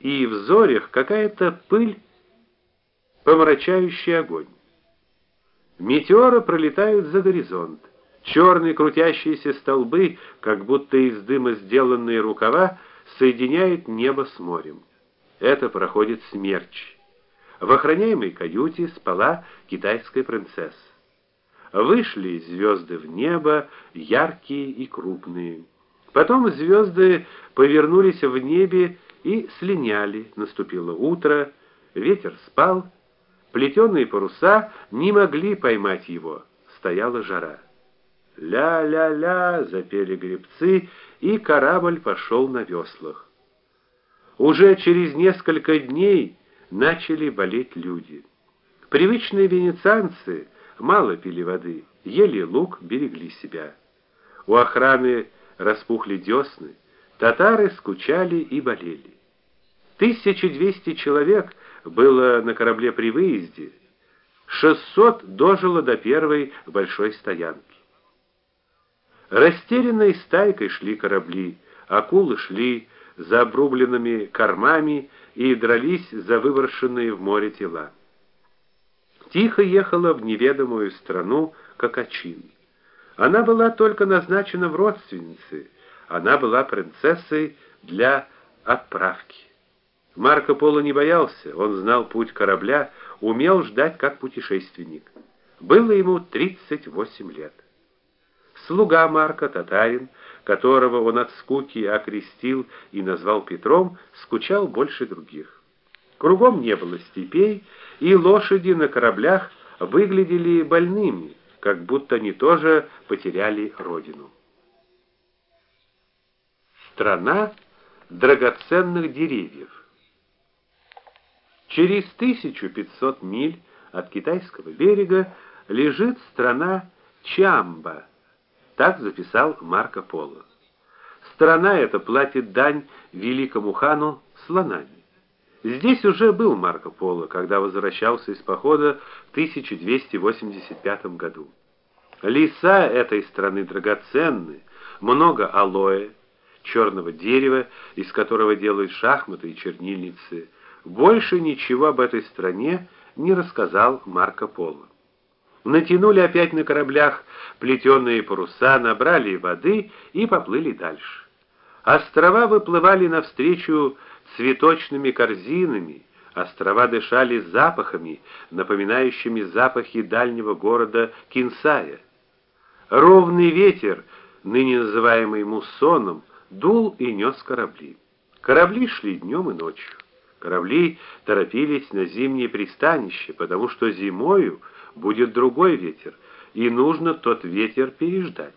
и в зорях какая-то пыль, помрачающая огонь. Метеоры пролетают за горизонт. Черные крутящиеся столбы, как будто из дыма сделанные рукава, соединяют небо с морем. Это проходит смерч. В охраняемой каюте спала китайская принцесса. Вышли звезды в небо, яркие и крупные. Потом звезды повернулись в небе и слиняли. Наступило утро, ветер спал, плетеные паруса не могли поймать его. Стояла жара. Ля-ля-ля, запели гребцы, и корабль пошел на веслах. Уже через несколько дней начали болеть люди. Привычные венецианцы мало пили воды, ели лук, берегли себя. У охраны распухли десны, татары скучали и болели. 1200 человек было на корабле при выезде, 600 дожило до первой большой стоянки. Растерянной стайкой шли корабли, акулы шли за обрубленными кормами и дрались за выброшенные в море тела. Тихо ехала в неведомую страну Кокачин. Она была только назначена в родственницы, она была принцессой для отправки. Марко Поло не боялся, он знал путь корабля, умел ждать как путешественник. Было ему 38 лет. Слуга Марка, татарин, которого он от скуки окрестил и назвал Петром, скучал больше других. Кругом не было степей, и лошади на кораблях выглядели больными, как будто они тоже потеряли родину. Страна драгоценных деревьев. Через 1500 миль от китайского берега лежит страна Чамба так записал Марко Поло. Страна эта платит дань великому хану слонами. Здесь уже был Марко Поло, когда возвращался из похода в 1285 году. Леса этой страны драгоценны, много алоэ, черного дерева, из которого делают шахматы и чернильницы. Больше ничего об этой стране не рассказал Марко Поло. Натянули опять на кораблях плетеные паруса, набрали воды и поплыли дальше. Острова выплывали навстречу цветочными корзинами, острова дышали запахами, напоминающими запахи дальнего города Кинсая. Ровный ветер, ныне называемый муссоном, дул и нес корабли. Корабли шли днем и ночью. Корабли торопились на зимнее пристанище, потому что зимою будет другой ветер, и нужно тот ветер переждать.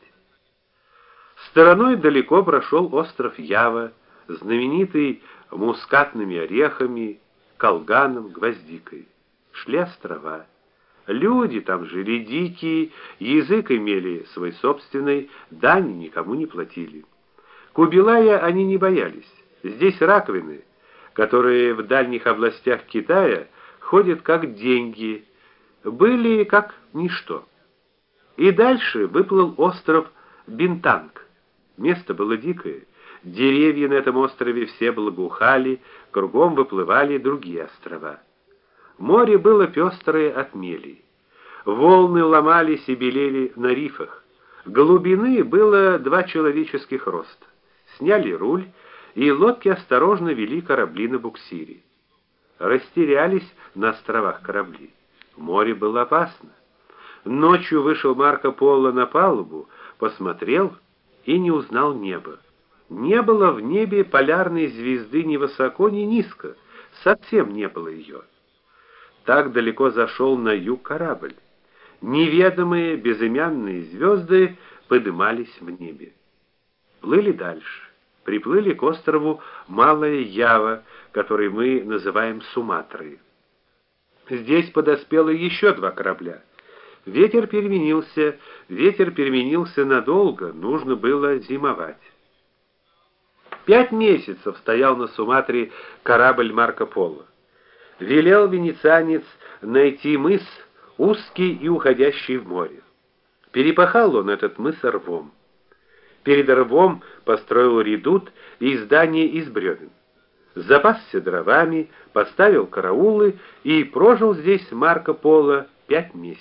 Стороной далеко прошел остров Ява, знаменитый мускатными орехами, колганом, гвоздикой. Шли острова. Люди там жили дикие, язык имели свой собственный, дани никому не платили. Кубилая они не боялись. Здесь раковины, которые в дальних областях Китая ходят как деньги, были как ничто. И дальше выплыл остров Бинтанг. Место было дикое. Деревья на этом острове все благоухали, кругом выплывали другие острова. Море было пестрое от мели. Волны ломались и белели на рифах. Глубины было два человеческих роста. Сняли руль, и лодки осторожно вели корабли на буксире. Растерялись на островах корабли. Море было опасно. Ночью вышел Марко Поло на палубу, посмотрел и не узнал небо. Не было в небе полярной звезды ни высоко, ни низко, совсем не было ее. Так далеко зашел на юг корабль. Неведомые безымянные звезды поднимались в небе. Плыли дальше. Приплыли к острову Малая Ява, который мы называем Суматрой. Здесь подоспело еще два корабля. Ветер переменился, ветер переменился надолго, нужно было зимовать. Пять месяцев стоял на Суматре корабль Марко Поло. Велел венецианец найти мыс, узкий и уходящий в море. Перепахал он этот мыс рвом. Перед рвом построил редут и здание из бревен. запасся дровами, поставил караулы и прожил здесь Марко Поло пять месяцев.